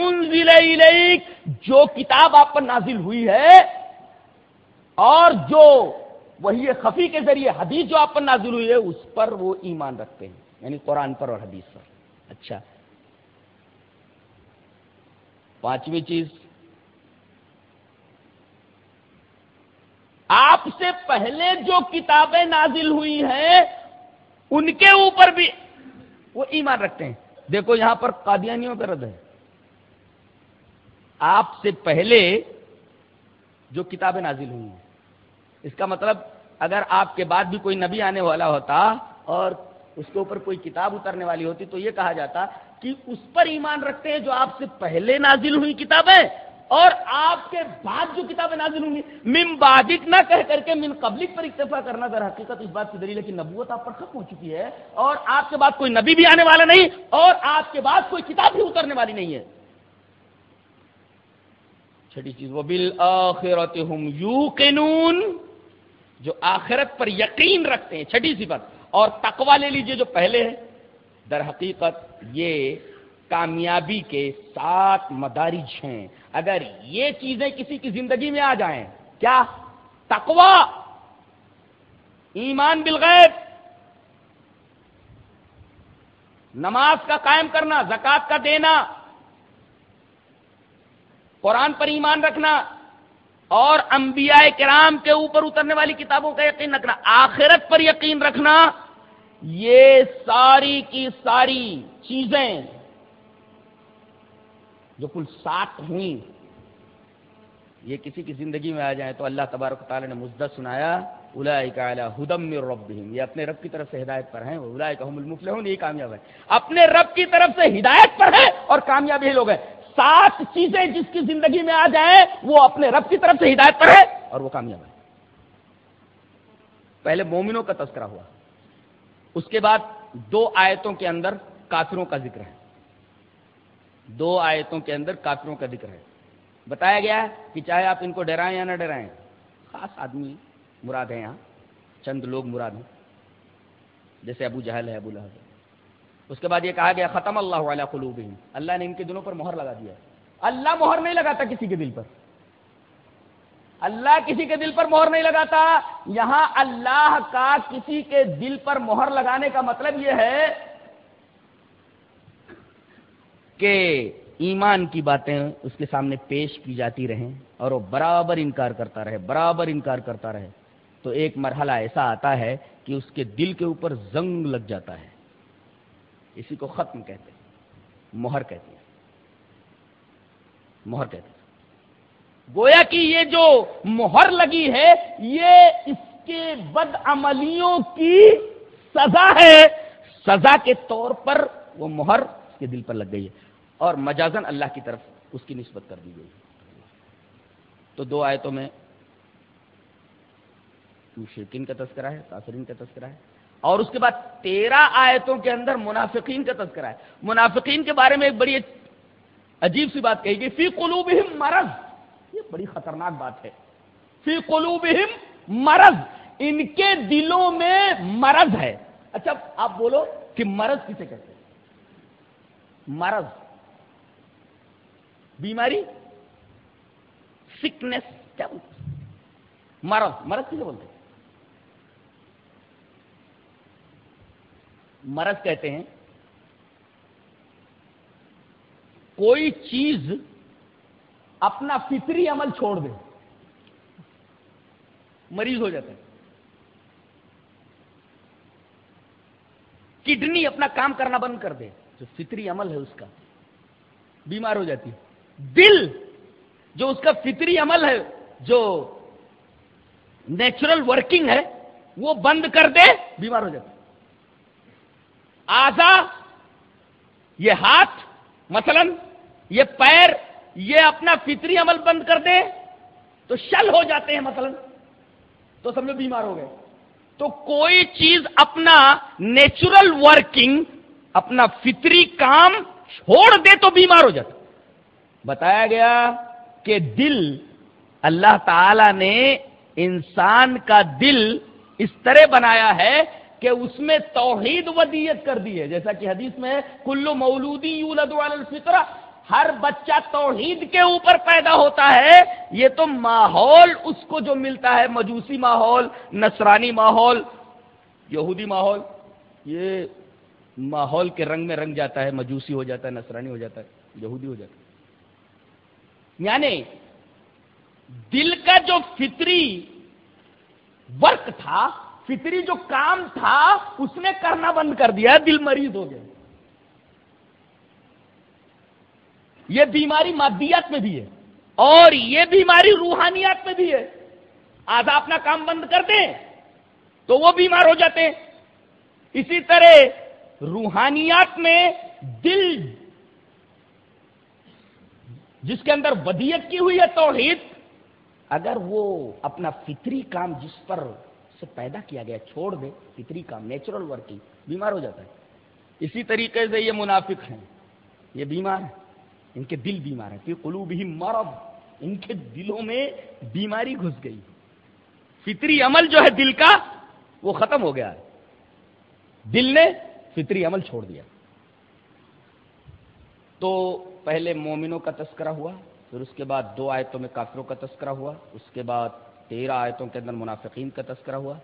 انزل الیک، جو کتاب آپ پر نازل ہوئی ہے، اور جو وہی خفی کے ذریعے حدیث جو آپ پر نازل ہوئی ہے، اس پر وہ ایمان رکھتے ہیں یعنی قرآن پر اور حدیث پر۔ اچھا۔ پانچویں چیز۔ آپ سے پہلے جو کتابیں نازل ہوئی ہیں، ان کے اوپر بھی وہ ایمان رکھتے ہیں۔ دیکھو یہاں پر قادیانیوں کا رد ہے۔ آپ سے پہلے جو کتابیں نازل ہوئی ہیں۔ اس کا مطلب اگر آپ کے بعد بھی کوئی نبی آنے والا ہوتا اور اس کے اوپر کوئی کتاب اترنے والی ہوتی تو یہ کہا جاتا کہ اس پر ایمان رکھتے ہیں جو آپ سے پہلے نازل ہوئی کتابیں اور آپ کے بعد جو کتابیں نازل ہوں گی۔ من بادک نہ کہہ کر کے من قبلک پر اکتفا کرنا در حقیقت اس بات کی دلیل ہے کہ نبوت آپ پر ختم ہو چکی ہے اور آپ کے بعد کوئی نبی بھی آنے والا نہیں اور آپ کے بعد کوئی کتاب بھی اترنے والی نہیں ہے۔ چھٹی چیز۔ وہ بل ہم جو آخرت پر یقین رکھتے ہیں، چھٹی سی بات۔ اور تقوا لے لیجیے جو پہلے ہے در حقیقت یہ کامیابی کے سات مدارج ہیں۔ اگر یہ چیزیں کسی کی زندگی میں آ جائیں، کیا؟ تقوا ایمان بالغیب۔ نماز کا قائم کرنا زکات کا دینا۔ قرآن پر ایمان رکھنا اور انبیاء کرام کے اوپر اترنے والی کتابوں کا یقین رکھنا، آخرت پر یقین رکھنا، یہ ساری کی ساری چیزیں جو کل سات ہوئی یہ کسی کی زندگی میں آ جائیں تو اللہ تبارک تعالیٰ نے مزدت سنایا ہدم ربہم، یہ اپنے رب کی طرف سے ہدایت پر ہیں المفلحون یہ کامیاب ہے اپنے رب کی طرف سے ہدایت پر ہے اور کامیاب ہی لوگ ہیں۔ سات چیزیں جس کی زندگی میں آ جائیں، وہ اپنے رب کی طرف سے ہدایت پر ہے اور وہ کامیاب ہے پہلے مومنوں کا تذکرہ ہوا۔ اس کے بعد دو آیتوں کے اندر کافروں کا ذکر ہے۔ دو آیتوں کے اندر کافروں کا ذکر ہے۔ بتایا گیا ہے کہ چاہے آپ ان کو ڈرائیں یا نہ ڈرائیں، خاص آدمی مراد ہیں یہاں، چند لوگ مراد ہیں۔ جیسے ابو جہل ہے، ابو لہب۔ اس کے بعد یہ کہا گیا، ختم اللہ علیہ قلوب اللہ نے ان کے دلوں پر مہر لگا دیا اللہ مہر نہیں لگاتا کسی کے دل پر۔ اللہ کسی کے دل پر مہر نہیں لگاتا۔ یہاں اللہ کا کسی کے دل پر مہر لگانے کا مطلب یہ ہے کہ ایمان کی باتیں اس کے سامنے پیش کی جاتی رہیں اور وہ برابر انکار کرتا رہے، برابر انکار کرتا رہے۔ تو ایک مرحلہ ایسا آتا ہے کہ اس کے دل کے اوپر زنگ لگ جاتا ہے۔ اسی کو ختم کہتے ہیں۔ مہر کہتے ہیں۔ مہر کہتے ہیں۔ گویا کہ یہ جو مہر لگی ہے، یہ اس کے بد عملیوں کی سزا ہے۔ سزا کے طور پر وہ مہر اس کے دل پر لگ گئی ہے۔ اور مجازن اللہ کی طرف اس کی نسبت کر دی گئی تو دو آیتوں میں شرکین کا تذکرہ ہے تاثرین کا تذکرہ ہے۔ اور اس کے بعد تیرہ آیتوں کے اندر منافقین کا تذکرہ ہے۔ منافقین کے بارے میں ایک بڑی عجیب سی بات کہی گئی۔ فی قلوبہم مرض۔ یہ بڑی خطرناک بات ہے۔ فی قلوبہم مرض۔ ان کے دلوں میں مرض ہے۔ اچھا آپ بولو کہ مرض کسے کہتے ہیں؟ مرض۔ بیماری؟ سکنس کیا بولتے مرض۔ مرض کسے بولتے مرض کہتے ہیں، کوئی چیز اپنا فطری عمل چھوڑ دے، مریض ہو جاتا ہے۔ کڈنی اپنا کام کرنا بند کر دے، جو فطری عمل ہے اس کا، بیمار ہو جاتی ہے۔ دل، جو اس کا فطری عمل ہے، جو نیچرل ورکنگ ہے، وہ بند کر دے، بیمار ہو جاتا آزا، یہ ہاتھ، مثلا یہ پیر، یہ اپنا فطری عمل بند کر دے تو شل ہو جاتے ہیں مثلا، تو سمجھو بیمار ہو گئے۔ تو کوئی چیز اپنا نیچرل ورکنگ، اپنا فطری کام چھوڑ دے تو بیمار ہو جاتا۔ بتایا گیا کہ دل، اللہ تعالی نے انسان کا دل اس طرح بنایا ہے کہ اس میں توحید ودیت کر دی ہے۔ جیسا کہ حدیث میں کلو مولودی الفطرہ، ہر بچہ توحید کے اوپر پیدا ہوتا ہے۔ یہ تو ماحول، اس کو جو ملتا ہے، مجوسی ماحول، نصرانی ماحول، یہودی ماحول، یہ ماحول کے رنگ میں رنگ جاتا ہے، مجوسی ہو جاتا ہے، نصرانی ہو جاتا ہے، یہودی ہو جاتا ہے۔ یعنی دل کا جو فطری ورک تھا فطری جو کام تھا، اس نے کرنا بند کر دیا دل مریض ہو گیا۔ یہ بیماری مادیات میں بھی ہے، اور یہ بیماری روحانیات میں بھی ہے۔ آدھا اپنا کام بند کر دیں، تو وہ بیمار ہو جاتے ہیں۔ اسی طرح روحانیات میں دل، جس کے اندر ودیت کی ہوئی ہے توحید، اگر وہ اپنا فطری کام جس پر سے پیدا کیا گیا، چھوڑ دے فطری کام نیچرل ورکنگ بیمار ہو جاتا ہے۔ اسی طریقے سے یہ منافق ہیں۔ یہ بیمار ہیں۔ ان کے دل بیمار ہیں۔ قلوب ہی مرض۔ ان کے دلوں میں بیماری گھس گئی۔ فطری عمل جو ہے دل کا، وہ ختم ہو گیا۔ ہے دل نے فطری عمل چھوڑ دیا۔ تو پہلے مومنوں کا تذکرہ ہوا، پھر اس کے بعد دو آیتوں میں کافروں کا تذکرہ ہوا، اس کے بعد تیرہ آیتوں کے اندر منافقین کا تذکرہ ہوا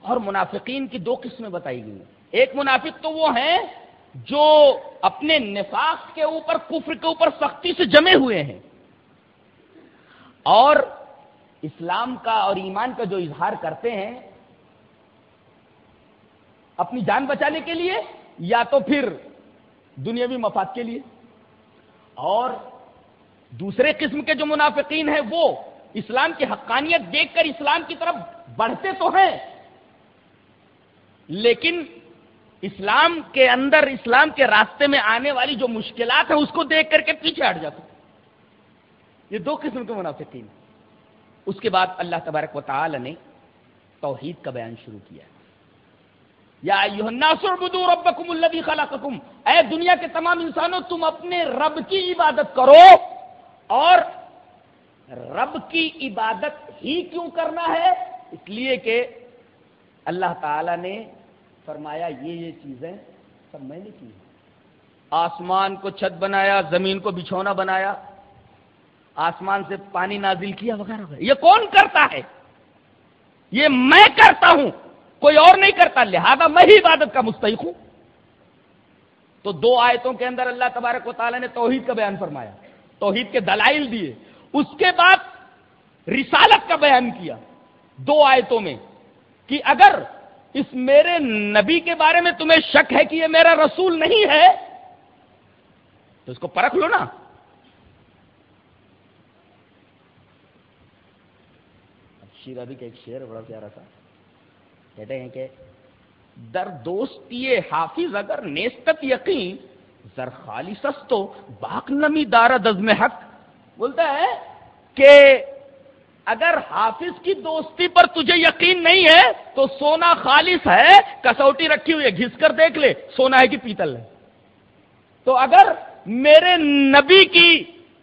اور منافقین کی دو قسمیں بتائی گئی ایک منافق تو وہ ہیں جو اپنے نفاق کے اوپر، کفر کے اوپر سختی سے جمے ہوئے ہیں۔ اور اسلام کا اور ایمان کا جو اظہار کرتے ہیں، اپنی جان بچانے کے لیے یا تو پھر دنیاوی مفاد کے لیے۔ اور دوسرے قسم کے جو منافقین ہیں وہ اسلام کی حقانیت دیکھ کر اسلام کی طرف بڑھتے تو ہیں، لیکن اسلام کے اندر، اسلام کے راستے میں آنے والی جو مشکلات ہیں، اس کو دیکھ کر کے پیچھے ہٹ جاتے یہ دو قسم کے منافقین اس کے بعد اللہ تبارک و تعالی نے توحید کا بیان شروع کیا یا ربکم الذی خلقکم۔ اے دنیا کے تمام انسانوں، تم اپنے رب کی عبادت کرو اور رب کی عبادت ہی کیوں کرنا ہے؟ اس لیے کہ اللہ تعالی نے فرمایا یہ یہ چیزیں سب میں نے کی آسمان کو چھت بنایا، زمین کو بچھونا بنایا، آسمان سے پانی نازل کیا وغیرہ وغیرہ۔ یہ کون کرتا ہے؟ یہ میں کرتا ہوں، کوئی اور نہیں کرتا۔ لہذا میں ہی عبادت کا مستحق ہوں۔ تو دو آیتوں کے اندر اللہ تبارک و تعالیٰ نے توحید کا بیان فرمایا۔ توحید کے دلائل دیے۔ اس کے بعد رسالت کا بیان کیا دو آیتوں میں کہ اگر اس میرے نبی کے بارے میں تمہیں شک ہے کہ یہ میرا رسول نہیں ہے، تو اس کو پرکھ لو نا۔ شیر ابھی کا ایک شیر بڑا پیارا تھا۔ کہتے ہیں کہ، در دوست حافظ اگر نیستت یقین، زر خالی سستو، باق نمی دارا دزم حق بولتا ہے کہ اگر حافظ کی دوستی پر تجھے یقین نہیں ہے تو سونا خالص ہے، کسوٹی رکھی ہوئی ہے، گھس کر دیکھ لے، سونا ہے کہ پیتل ہے۔ تو اگر میرے نبی کی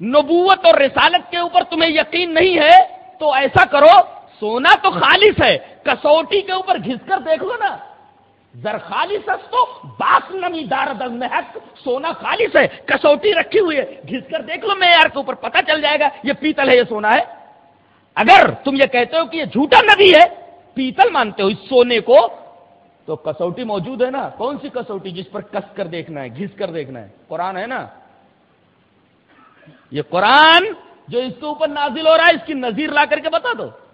نبوت اور رسالت کے اوپر تمہیں یقین نہیں ہے تو ایسا کرو، سونا تو خالص ہے، کسوٹی کے اوپر گھس کر دیکھ لو نا۔ زر خالص تو باس نمی دار میں سونا خالص ہے کسوٹی رکھی ہوئی ہے۔ گھس کر دیکھ لو میں یار کے اوپر پتہ چل جائے گا، یہ پیتل ہے، یہ سونا ہے۔ اگر تم یہ کہتے ہو کہ یہ جھوٹا نبی ہے، پیتل مانتے ہو اس سونے کو، تو کسوٹی موجود ہے نا۔ کون سی کسوٹی جس پر کس کر دیکھنا ہے، گھس کر دیکھنا ہے؟ قرآن ہے نا۔ یہ قرآن جو اس کے اوپر نازل ہو رہا ہے، اس کی نظیر لا کر کے بتا دو۔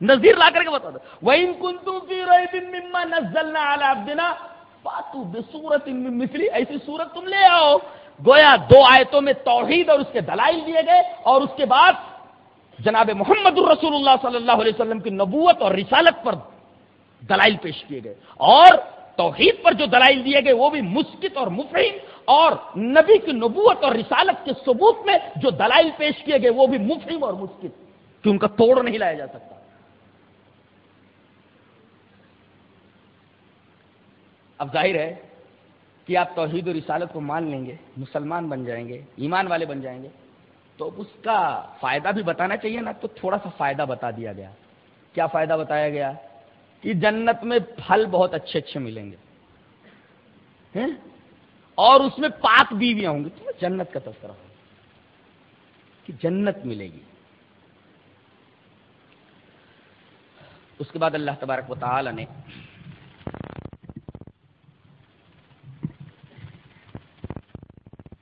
نظیر لا کر کے بتا دو۔ وہ ان کن تم پی رہے مما نزلنا دینا پاتو بے سورت ایسی سورت تم لے آؤ۔ گویا دو آیتوں میں توحید اور اس کے دلائل دیے گئے اور اس کے بعد جناب محمد الرسول اللہ صلی اللہ علیہ وسلم کی نبوت اور رسالت پر دلائل پیش کیے گئے۔ اور توحید پر جو دلائل دیے گئے، وہ بھی مسکت اور مفہم اور نبی کی نبوت اور رسالت کے ثبوت میں جو دلائل پیش کیے گئے، وہ بھی مفہم اور مسکت۔ کہ ان کا توڑ نہیں لایا جا سکتا۔ اب ظاہر ہے کہ آپ توحید و رسالت کو مان لیں گے، مسلمان بن جائیں گے، ایمان والے بن جائیں گے، تو اس کا فائدہ بھی بتانا چاہیے نا، تو تھوڑا سا فائدہ بتا دیا گیا۔ کیا فائدہ بتایا گیا؟ کہ جنت میں پھل بہت اچھے اچھے ملیں گے۔ اور اس میں پاک بیویاں ہوں گی۔ تو جنت کا تذکرہ۔ ہوگا کہ جنت ملے گی۔ اس کے بعد اللہ تبارک و تعالی نے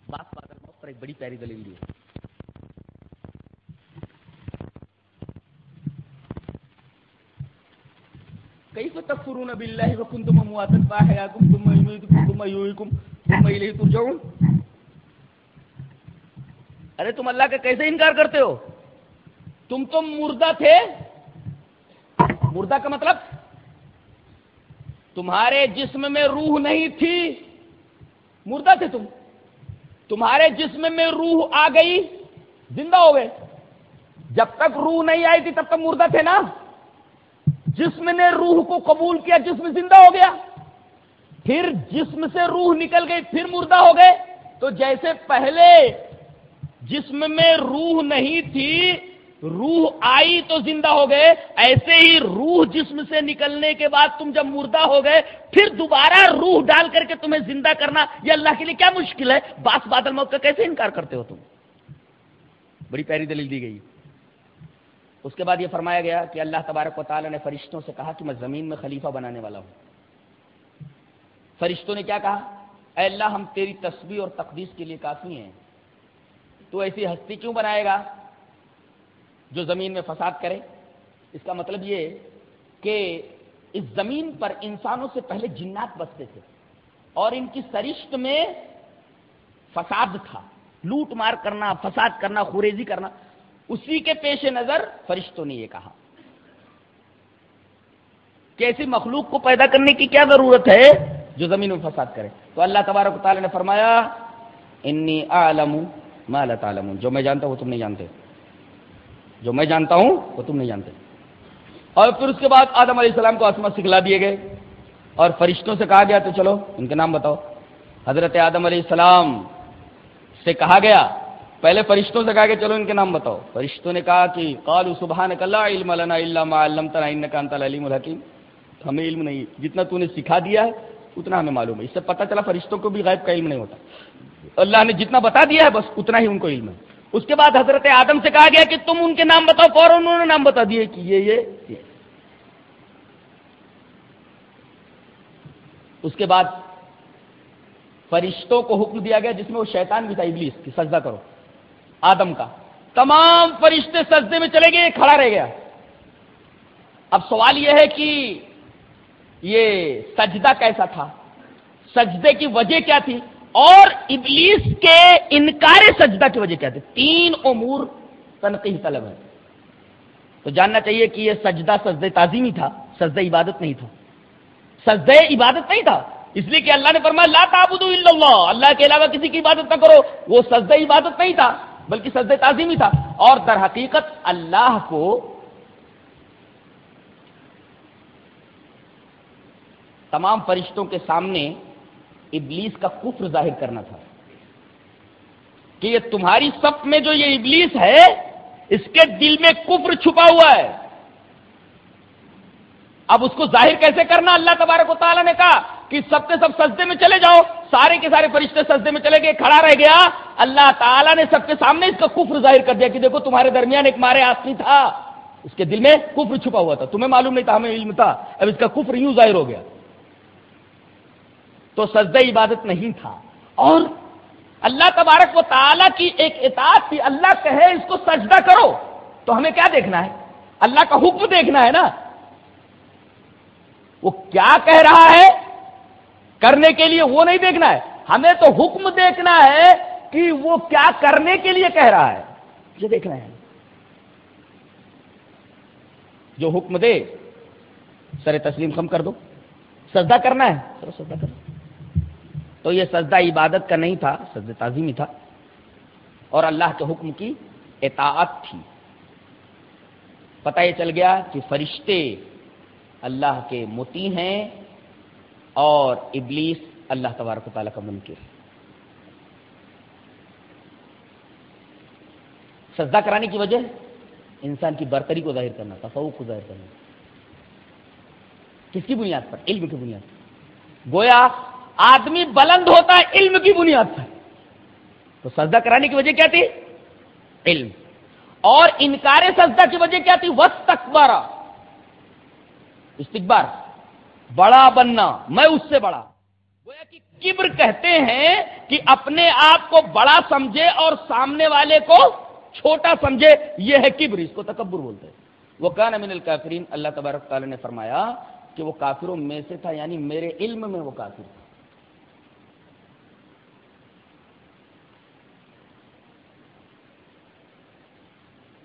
بات بات پر ایک بڑی پیاری دلیل دی کیف تکفرون باللہ وکنتم امواتا فاحیاکم ثم یمیتکم ثم یحییکم ثم الیہ ترجعون؟ ارے تم اللہ کا کیسے انکار کرتے ہو؟ تم تو مردہ تھے۔ مردہ کا مطلب؟ تمہارے جسم میں روح نہیں تھی۔ مردہ تھے تم۔ تمہارے جسم میں روح آ گئی، زندہ ہو گئے۔ جب تک روح نہیں آئی تھی، تب تک مردہ تھے نا۔ جسم نے روح کو قبول کیا، جسم زندہ ہو گیا۔ پھر جسم سے روح نکل گئی، پھر مردہ ہو گئے۔ تو جیسے پہلے جسم میں روح نہیں تھی روح آئی تو زندہ ہو گئے، ایسے ہی روح جسم سے نکلنے کے بعد تم جب مردہ ہو گئے، پھر دوبارہ روح ڈال کر کے تمہیں زندہ کرنا، یہ اللہ کے لیے کیا مشکل ہے؟ باس بادل موت کا کیسے انکار کرتے ہو تم؟ بڑی پیاری دلیل دی گئی۔ اس کے بعد یہ فرمایا گیا کہ اللہ تبارک و تعالیٰ نے فرشتوں سے کہا کہ میں زمین میں خلیفہ بنانے والا ہوں۔ فرشتوں نے کیا کہا؟ اے اللہ، ہم تیری تصویر اور تقدیس کے لیے کافی ہیں، تو ایسی ہستی کیوں بنائے گا؟ جو زمین میں فساد کرے۔ اس کا مطلب یہ کہ اس زمین پر انسانوں سے پہلے جنات بستے تھے اور ان کی سرشت میں فساد تھا۔ لوٹ مار کرنا، فساد کرنا، خوریزی کرنا۔ اسی کے پیش نظر فرشتوں نے یہ کہا۔ کہ ایسی مخلوق کو پیدا کرنے کی کیا ضرورت ہے جو زمین میں فساد کرے؟ تو اللہ تبارک تعالی نے فرمایا، انی عالم ما لا تعلمون جو میں جانتا ہوں وہ تم نہیں جانتے۔ جو میں جانتا ہوں، وہ تم نہیں جانتے۔ اور پھر اس کے بعد آدم علیہ السلام کو آسما سکھلا دیے گئے۔ اور فرشتوں سے کہا گیا، تو چلو، ان کے نام بتاؤ۔ حضرت آدم علیہ السلام سے کہا گیا، پہلے فرشتوں سے کہا کہ چلو، ان کے نام بتاؤ۔ فرشتوں نے کہا کہ، قالوا سبحانك لا علم لنا الا ما علمتنا انك انت ہمیں علم نہیں، جتنا تو نے سکھا دیا ہے، اتنا ہمیں معلوم ہے۔ اس سے پتہ چلا فرشتوں کو بھی غیب کا علم نہیں ہوتا۔ اللہ نے جتنا بتا دیا ہے، بس اتنا ہی ان کو علم ہے۔ اس کے بعد حضرت آدم سے کہا گیا کہ تم ان کے نام بتاؤ، فوراً انہوں نے نام بتا دیے کہ یہ یہ اس کے بعد فرشتوں کو حکم دیا گیا جس میں وہ شیطان بھی تھا، ابلیس کی، سجدہ کرو، آدم کا۔ تمام فرشتے سجدے میں چلے گئے، کھڑا رہ گیا۔ اب سوال یہ ہے کہ یہ سجدہ کیسا تھا؟ سجدے کی وجہ کیا تھی؟ اور ابلیس کے انکار سجدہ کی وجہ کیا تھی؟ تین امور تنقید طلب ہے تو جاننا چاہیے کہ یہ سجدہ سجدے تعظیمی تھا، سجدہ عبادت نہیں تھا۔ سجدے عبادت نہیں تھا، اس لیے کہ اللہ نے فرمایا، لا تعبدوا الا اللہ۔ اللہ کے علاوہ کسی کی عبادت نہ کرو۔ وہ سجدہ عبادت نہیں تھا، بلکہ سجد تعظیمی تھا۔ اور در حقیقت اللہ کو تمام فرشتوں کے سامنے ابلیس کا کفر ظاہر کرنا تھا کہ یہ تمہاری سب میں جو یہ ابلیس ہے، اس کے دل میں کفر چھپا ہوا ہے۔ اب اس کو ظاہر کیسے کرنا؟ اللہ تبارک و تعالیٰ نے کہا کہ سب کے سب سجدے میں چلے جاؤ۔ سارے کے سارے فرشتے سجدے میں چلے گئے، کھڑا رہ گیا۔ اللہ تعالیٰ نے سب کے سامنے اس کا کفر ظاہر کر دیا کہ دیکھو تمہارے درمیان ایک مارے آسمی تھا۔ اس کے دل میں کفر چھپا ہوا تھا۔ تمہیں معلوم نہیں تھا، ہمیں علم تھا۔ اب اس کا کفر یوں ظاہر ہو گیا۔ تو سجدہ عبادت نہیں تھا۔ اور اللہ تبارک و تعالیٰ کی ایک اطاعت تھی، اللہ کہے اس کو سجدہ کرو۔ تو ہمیں کیا دیکھنا ہے؟ اللہ کا حکم دیکھنا ہے نا۔ وہ کیا کہہ رہا ہے؟ کرنے کے لیے وہ نہیں دیکھنا ہے۔ ہمیں تو حکم دیکھنا ہے کہ وہ کیا کرنے کے لیے کہہ رہا ہے۔ یہ دیکھنا ہے۔ جو حکم دے، سر تسلیم کم کر دو۔ سجدہ کرنا ہے۔ سر سجدہ کرنا تو یہ سجدہ عبادت کا نہیں تھا، سجدہ تعظیمی تھا۔ اور اللہ کے حکم کی اطاعت تھی۔ پتہ یہ چل گیا کہ فرشتے اللہ کے متی ہیں اور ابلیس اللہ تبارک و تعالیٰ کا منکر۔ سجدہ کرانے کی وجہ انسان کی برتری کو ظاہر کرنا تصوف کو ظاہر کرنا۔ کس کی بنیاد پر؟ علم کی بنیاد پر۔ گویا آدمی بلند ہوتا ہے، علم کی بنیاد پر۔ تو سجدہ کرانے کی وجہ کیا تھی؟ علم۔ اور انکار سجدہ کی وجہ کیا تھی؟ وسط اکبارہ استقبار بڑا بننا۔ میں اس سے بڑا۔ گویا کہ کبر کہتے ہیں کہ اپنے آپ کو بڑا سمجھے اور سامنے والے کو چھوٹا سمجھے۔ یہ ہے کبر۔ اس کو تکبر بولتے ہیں۔ وہ کان امین الکافرین اللہ تبارک تعالی نے فرمایا کہ وہ کافروں میں سے تھا یعنی میرے علم میں وہ کافر تھا۔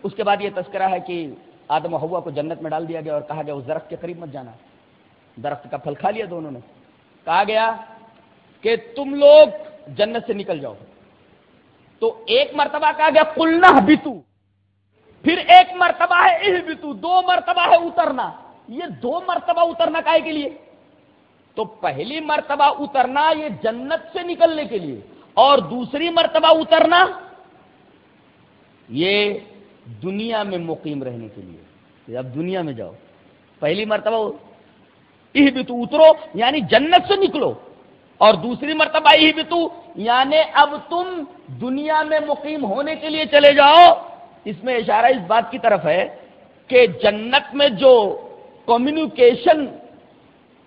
اس کے بعد یہ تذکرہ ہے کہ آدم و ہوا کو جنت میں ڈال دیا گیا اور کہا گیا، اس درخت کے قریب مت جانا۔ درخت کا پھل کھا لیا دونوں نے۔ کہا گیا کہ تم لوگ جنت سے نکل جاؤ۔ تو ایک مرتبہ کہا گیا کلنا بتو پھر ایک مرتبہ ہے اہ بتو دو مرتبہ ہے، اترنا۔ یہ دو مرتبہ اترنا کائے کے لیے؟ تو پہلی مرتبہ اترنا یہ جنت سے نکلنے کے لیے اور دوسری مرتبہ اترنا یہ دنیا میں مقیم رہنے کے لیے اب دنیا میں جاؤ۔ پہلی مرتبہ یہ بھی تو اترو یعنی جنت سے نکلو۔ اور دوسری مرتبہ یہ بھی تو یعنی اب تم دنیا میں مقیم ہونے کے لیے چلے جاؤ۔ اس میں اشارہ اس بات کی طرف ہے کہ جنت میں جو کمیونیکیشن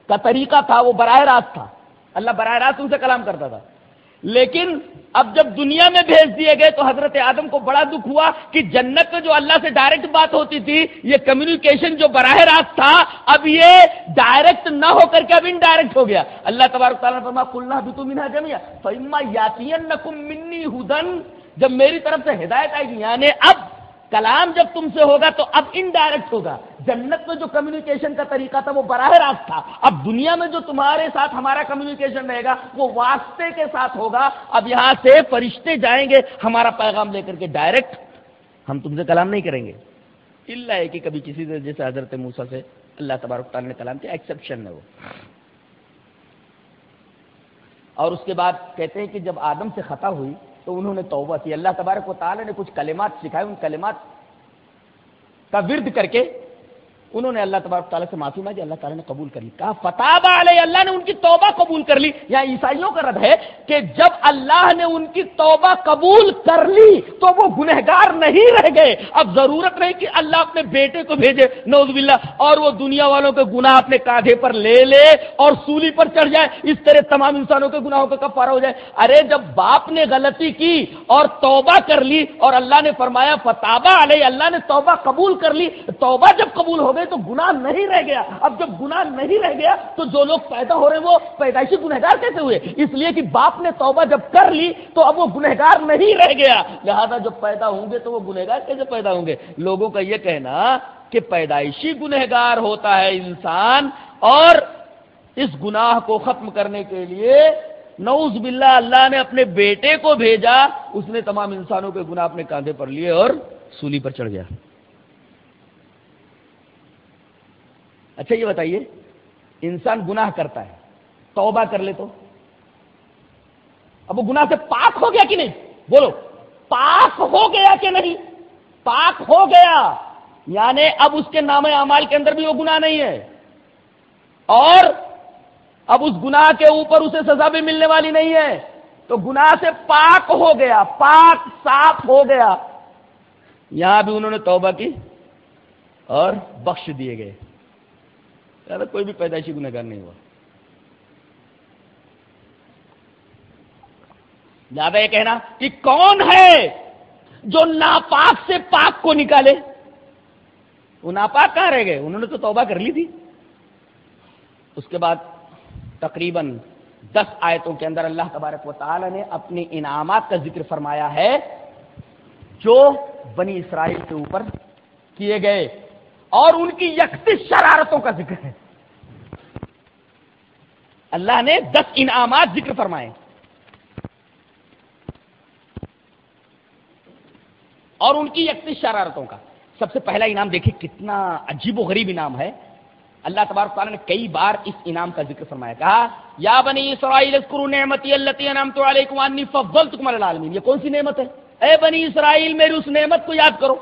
کا طریقہ تھا، وہ براہ راست تھا۔ اللہ براہ راست ان سے کلام کرتا تھا۔ لیکن اب جب دنیا میں بھیج دیے گئے تو حضرت آدم کو بڑا دکھ ہوا کہ جنت میں جو اللہ سے ڈائریکٹ بات ہوتی تھی، یہ کمیونیکیشن جو براہ راست تھا، اب یہ ڈائریکٹ نہ ہو کر کے اب انڈائریکٹ ہو گیا۔ اللہ تبارک تعالیٰ کلنا بھی تم جمیا فیما یاتی منی ہدن جب میری طرف سے ہدایت آئے گی یعنی اب کلام جب تم سے ہوگا تو اب انڈائریکٹ ہوگا۔ جنت میں جو کمیونیکیشن کا طریقہ تھا وہ براہ راست تھا۔ اب دنیا میں جو تمہارے ساتھ ہمارا کمیونیکیشن رہے گا، وہ واسطے کے ساتھ ہوگا۔ اب یہاں سے فرشتے جائیں گے، ہمارا پیغام لے کر کے ڈائریکٹ ہم تم سے کلام نہیں کریں گے۔ اللہ ہے کہ کبھی کسی سے، جیسے حضرت موسا سے، اللہ تبارک تعالیٰ نے کلام کیا ایکسپشن ہے وہ۔ اور اس کے بعد کہتے ہیں کہ جب آدم سے خطا ہوئی تو انہوں نے توبہ کی۔ اللہ تبارک و تعالی نے کچھ کلمات سکھائے، ان کلمات کا ورد کر کے انہوں نے اللہ تبارک تعالیٰ سے معافی مانگی، اللہ تعالیٰ نے قبول کر لی۔ کہا فتح علیہ، اللہ نے ان کی توبہ قبول کر لی۔ یا عیسائیوں کا رد ہے کہ جب اللہ نے ان کی توبہ قبول کر لی تو وہ گنہگار نہیں رہ گئے۔ اب ضرورت نہیں کہ اللہ اپنے بیٹے کو بھیجے نوز باللہ، اور وہ دنیا والوں کے گناہ اپنے کاندھے پر لے لے اور سولی پر چڑھ جائے۔ اس طرح تمام انسانوں کے گناہوں کا کفارہ ہو جائے۔ ارے، جب باپ نے غلطی کی اور توبہ کر لی اور اللہ نے فرمایا فتابہ علیہ، اللہ نے توبہ قبول کر لی۔ توبہ جب قبول ہو گئی گئے تو گناہ نہیں رہ گیا۔ اب جب گناہ نہیں رہ گیا تو جو لوگ پیدا ہو رہے ہیں وہ پیدائشی گنہگار کیسے ہوئے؟ اس لیے کہ باپ نے توبہ جب کر لی تو اب وہ گنہگار نہیں رہ گیا۔ لہذا جب پیدا ہوں گے تو وہ گنہگار کیسے پیدا ہوں گے؟ لوگوں کا یہ کہنا کہ پیدائشی گنہگار ہوتا ہے انسان اور اس گناہ کو ختم کرنے کے لیے نعوذ باللہ اللہ نے اپنے بیٹے کو بھیجا۔ اس نے تمام انسانوں کے گناہ اپنے کاندھے پر لیے اور سولی پر چڑھ گیا۔ اچھا یہ بتائیے، انسان گناہ کرتا ہے، توبہ کر لے تو؟ اب وہ گناہ سے پاک ہو گیا کہ نہیں؟ بولو، پاک ہو گیا کہ نہیں؟ پاک ہو گیا۔ یعنی اب اس کے نام اعمال کے اندر بھی وہ گناہ نہیں ہے۔ اور اب اس گناہ کے اوپر اسے سزا بھی ملنے والی نہیں ہے۔ تو گناہ سے پاک ہو گیا، پاک صاف ہو گیا۔ یہاں بھی انہوں نے توبہ کی اور بخش دیے گئے۔ کوئی بھی پیدائشی گنہگار نہیں ہوا۔ زیادہ یہ کہنا کہ کون ہے جو ناپاک سے پاک کو نکالے؟ وہ ناپاک کہاں رہ گئے؟ انہوں نے تو توبہ کر لی تھی۔ اس کے بعد تقریباً دس آیتوں کے اندر اللہ تبارک و تعالی نے اپنی انعامات کا ذکر فرمایا ہے جو بنی اسرائیل کے اوپر کیے گئے۔ اور ان کی یکتی شرارتوں کا ذکر ہے۔ اللہ نے دس انعامات ذکر فرمائے۔ اور ان کی یکتی شرارتوں کا۔ سب سے پہلا انعام دیکھیں کتنا عجیب و غریب انعام ہے۔ اللہ تبارک تعالیٰ نے کئی بار اس انعام کا ذکر فرمایا۔ کہا، یا بنی اسرائیل نعمتی اللہ انعام تو العالمین. یہ کون سی نعمت ہے؟ اے بنی اسرائیل، میری اس نعمت کو یاد کرو۔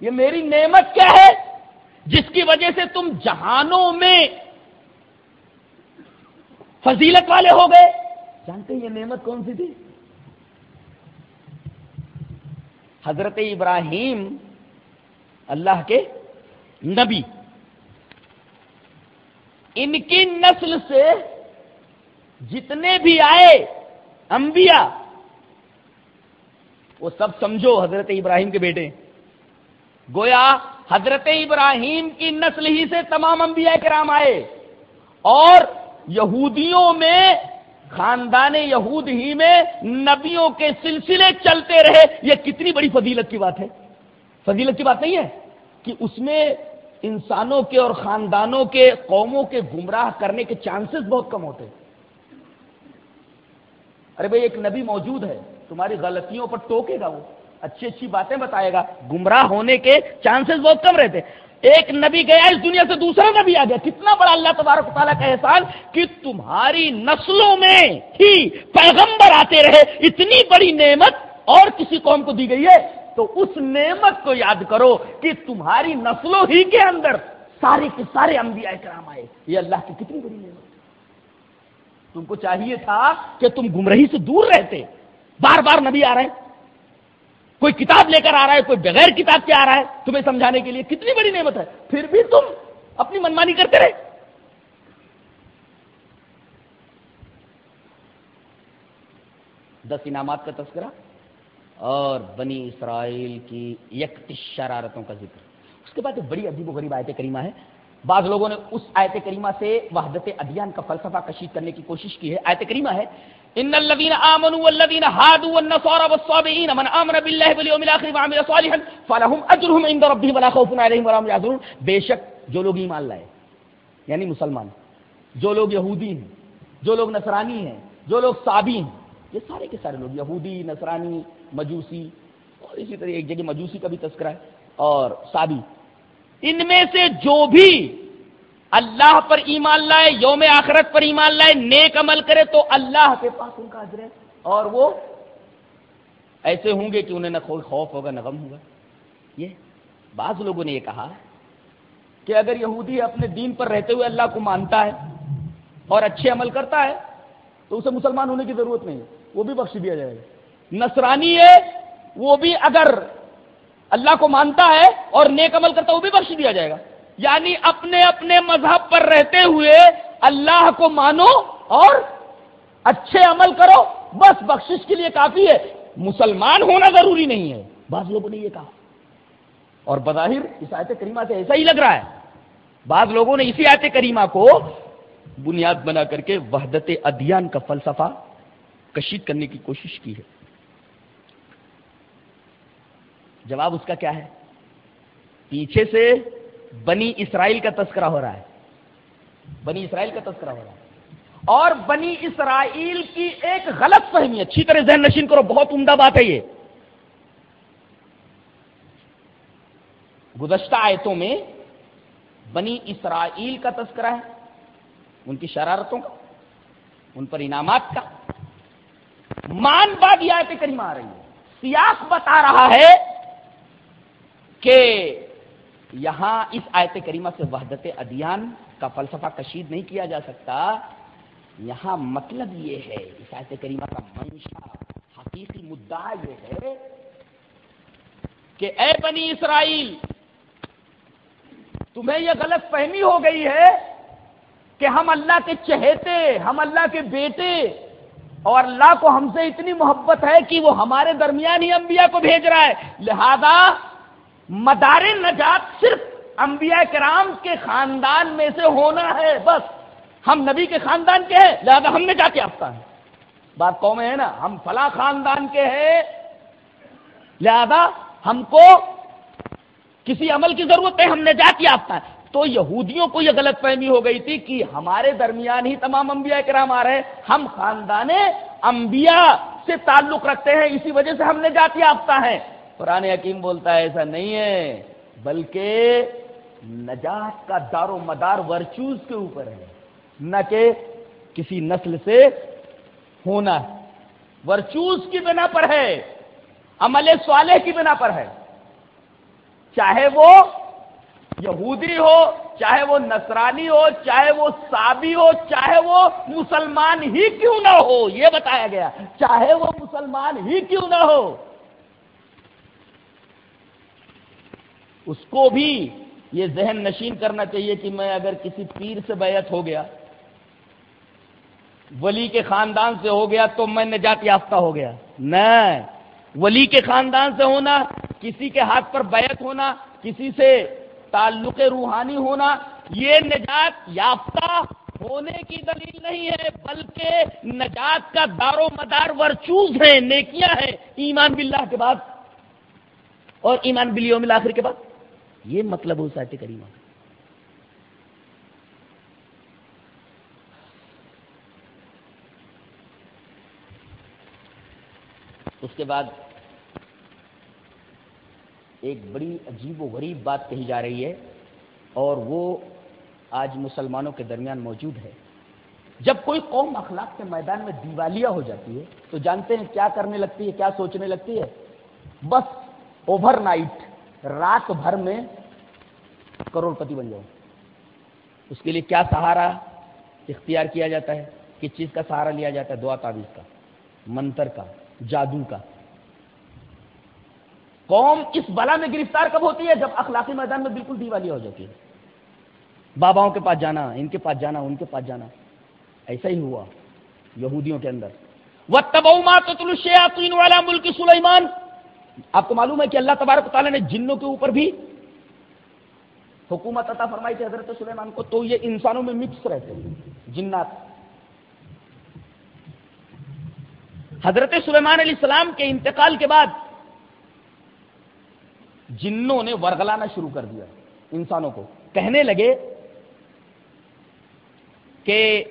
یہ میری نعمت کیا ہے؟ جس کی وجہ سے تم جہانوں میں فضیلت والے ہو گئے۔ جانتے یہ نعمت کون سی تھی؟ حضرت ابراہیم، اللہ کے نبی۔ ان کی نسل سے جتنے بھی آئے انبیاء، وہ سب سمجھو حضرت ابراہیم کے بیٹے۔ گویا حضرت ابراہیم کی نسل ہی سے تمام انبیاء کرام آئے اور یہودیوں میں، خاندان یہود ہی میں نبیوں کے سلسلے چلتے رہے۔ یہ کتنی بڑی فضیلت کی بات ہے۔ فضیلت کی بات نہیں ہے کہ اس میں انسانوں کے اور خاندانوں کے، قوموں کے گمراہ کرنے کے چانسز بہت کم ہوتے ارے بھائی، ایک نبی موجود ہے، تمہاری غلطیوں پر ٹوکے گا وہ۔ اچھی اچھی باتیں بتائے گا۔ گمراہ ہونے کے چانسز بہت کم رہتے ایک نبی گیا اس دنیا سے، دوسرا نبی آ گیا۔ کتنا بڑا اللہ تبارک تعالیٰ کا احسان کہ تمہاری نسلوں میں ہی پیغمبر آتے رہے۔ اتنی بڑی نعمت اور کسی قوم کو دی گئی ہے۔ تو اس نعمت کو یاد کرو کہ تمہاری نسلوں ہی کے اندر سارے کے سارے انبیاء کرام آئے۔ یہ اللہ کی کتنی بڑی نعمت تم کو چاہیے تھا کہ تم گمرہی سے دور رہتے۔ بار بار نبی آ رہے ہیں۔ کوئی کتاب لے کر آ رہا ہے، کوئی بغیر کتاب کے آ رہا ہے، تمہیں سمجھانے کے لیے کتنی بڑی نعمت ہے۔ پھر بھی تم اپنی منمانی کرتے رہے۔ دس انعامات کا تذکرہ اور بنی اسرائیل کی یک شرارتوں کا ذکر۔ اس کے بعد ایک بڑی عجیب و غریب آیت کریمہ ہے۔ بعض لوگوں نے اس آیت کریمہ سے وحدت ادیان کا فلسفہ کشید کرنے کی کوشش کی ہے۔ آیت کریمہ ہے ان الذين امنوا والذين هادوا والنصارى والصابئين من امن بالله واليوم الاخر وعمل صالحا فلهم اجرهم عند ربهم ولا خوف عليهم ولا هم يحزنون. بے شک جو لوگ ایمان لائے یعنی مسلمان جو لوگ یہودی ہیں، جو لوگ نصرانی ہیں، جو لوگ صابی ہیں، یہ سارے کے سارے لوگ، یہودی، نصرانی، مجوسی، اور اسی طرح ایک جگہ مجوسی کا بھی تذکرہ ہے، اور صابی ان میں سے جو بھی اللہ پر ایمان لائے، یوم آخرت پر ایمان لائے، نیک عمل کرے تو اللہ کے پاس ان کا حضر ہے۔ اور وہ ایسے ہوں گے کہ انہیں نہ کوئی خوف ہوگا، نہ غم ہوگا۔ یہ بعض لوگوں نے یہ کہا کہ اگر یہودی اپنے دین پر رہتے ہوئے اللہ کو مانتا ہے اور اچھے عمل کرتا ہے، تو اسے مسلمان ہونے کی ضرورت نہیں ہے۔ وہ بھی بخش دیا جائے گا۔ نصرانی ہے، وہ بھی اگر اللہ کو مانتا ہے اور نیک عمل کرتا ہے، وہ بھی بخش دیا جائے گا۔ یعنی اپنے اپنے مذہب پر رہتے ہوئے اللہ کو مانو اور اچھے عمل کرو۔ بس بخشش کے لیے کافی ہے۔ مسلمان ہونا ضروری نہیں ہے۔ بعض لوگوں نے یہ کہا۔ اور بظاہر اس آیت کریمہ سے ایسا ہی لگ رہا ہے۔ بعض لوگوں نے اسی آیت کریمہ کو بنیاد بنا کر کے وحدت ادیان کا فلسفہ کشید کرنے کی کوشش کی ہے۔ جواب اس کا کیا ہے؟ پیچھے سے بنی اسرائیل کا تذکرہ ہو رہا ہے۔ بنی اسرائیل کا تذکرہ ہو رہا ہے۔ اور بنی اسرائیل کی ایک غلط فہمی، اچھی طرح ذہن نشین کرو، بہت عمدہ بات ہے یہ۔ گزشتہ آیتوں میں بنی اسرائیل کا تذکرہ ہے، ان کی شرارتوں کا، ان پر انعامات کا۔ مان باد یہ آیتیں کریمہ آ رہی ہے۔ سیاق بتا رہا ہے کہ یہاں اس آیت کریمہ سے وحدت ادیان کا فلسفہ کشید نہیں کیا جا سکتا۔ یہاں مطلب یہ ہے، اس آیت کریمہ کا منشا، حقیقی مدعا یہ ہے کہ اے بنی اسرائیل، تمہیں یہ غلط فہمی ہو گئی ہے کہ ہم اللہ کے چہتے، ہم اللہ کے بیٹے اور اللہ کو ہم سے اتنی محبت ہے کہ وہ ہمارے درمیان ہی انبیاء کو بھیج رہا ہے۔ لہذا مدار نجات صرف انبیاء کرام کے خاندان میں سے ہونا ہے، بس۔ ہم نبی کے خاندان کے ہیں، لہذا ہم نے جا کے آفتا ہے بات قوم ہے نا، ہم فلاں خاندان کے ہیں۔ لہذا ہم کو کسی عمل کی ضرورت ہے ہم نے جا کے آفتا ہے تو یہودیوں کو یہ غلط فہمی ہو گئی تھی کہ ہمارے درمیان ہی تمام انبیاء کرام آ رہے ہیں۔ ہم خاندان انبیاء سے تعلق رکھتے ہیں، اسی وجہ سے ہم نے جاتی آفتا ہے قرآن حکیم بولتا ہے، ایسا نہیں ہے۔ بلکہ نجات کا دار و مدار ورچوز کے اوپر ہے۔ نہ کہ کسی نسل سے ہونا۔ ورچوز کی بنا پر ہے۔ عمل صالح کی بنا پر ہے۔ چاہے وہ یہودی ہو، چاہے وہ نصرانی ہو، چاہے وہ سابی ہو، چاہے وہ مسلمان ہی کیوں نہ ہو، یہ بتایا گیا۔ چاہے وہ مسلمان ہی کیوں نہ ہو۔ اس کو بھی یہ ذہن نشین کرنا چاہیے کہ میں اگر کسی پیر سے بیعت ہو گیا، ولی کے خاندان سے ہو گیا تو میں نجات یافتہ ہو گیا۔ نہیں ولی کے خاندان سے ہونا، کسی کے ہاتھ پر بیعت ہونا، کسی سے تعلق روحانی ہونا، یہ نجات یافتہ ہونے کی دلیل نہیں ہے، بلکہ نجات کا دار و مدار ورچوز ہے، نیکیاں ہیں، ایمان باللہ کے بعد اور ایمان بلیوم آخر کے بعد۔ یہ مطلب ہو ساتھ کریمہ اس کے بعد ایک بڑی عجیب و غریب بات کہی جا رہی ہے اور وہ آج مسلمانوں کے درمیان موجود ہے۔ جب کوئی قوم اخلاق کے میدان میں دیوالیہ ہو جاتی ہے تو جانتے ہیں کیا کرنے لگتی ہے، کیا سوچنے لگتی ہے؟ بس اوور نائٹ۔ رات بھر میں کروڑ پتی بن جاؤ۔ اس کے لیے کیا سہارا اختیار کیا جاتا ہے؟ کس چیز کا سہارا لیا جاتا ہے؟ دعا تعویذ کا، منتر کا، جادو کا۔ قوم اس بلا میں گرفتار کب ہوتی ہے؟ جب اخلاقی میدان میں بالکل دیوالی ہو جاتی ہے۔ باباؤں کے پاس جانا، ان کے پاس جانا، ان کے پاس جانا۔ ایسا ہی ہوا یہودیوں کے اندر۔ وہ تباؤ والا ملک سلیمان آپ کو معلوم ہے کہ اللہ تبارک تعالیٰ نے جنوں کے اوپر بھی حکومت عطا فرمائی تھی حضرت سلیمان کو، تو یہ انسانوں میں مکس رہتے ہیں، جنات۔ حضرت سلیمان علیہ السلام کے انتقال کے بعد جنوں نے ورگلانا شروع کر دیا انسانوں کو۔ کہنے لگے کہ